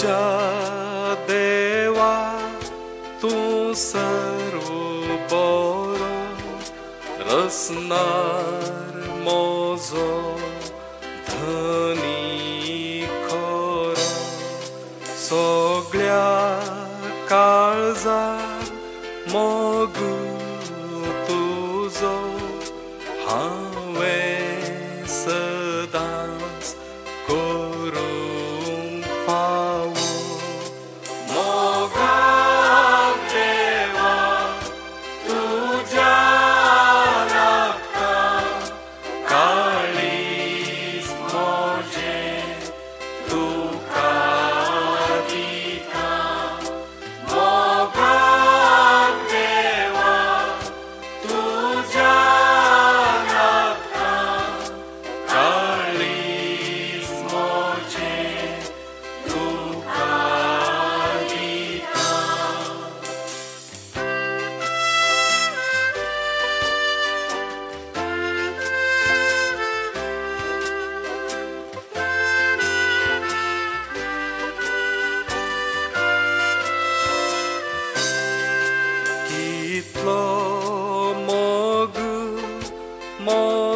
موجا دیوا ترو بور رسنار، موزو، دھنی خور سوگیا کاجا مگو تجو ہاں سداس۔ کور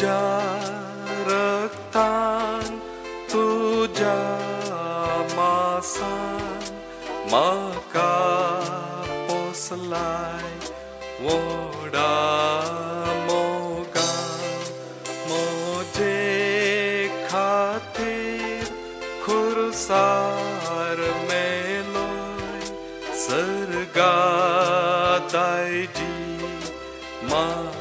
تجا رکتان تجا مسان مکا پوسل ووڈا موگا موجے خاطر خورسار میلو سرگا دائی جی ماں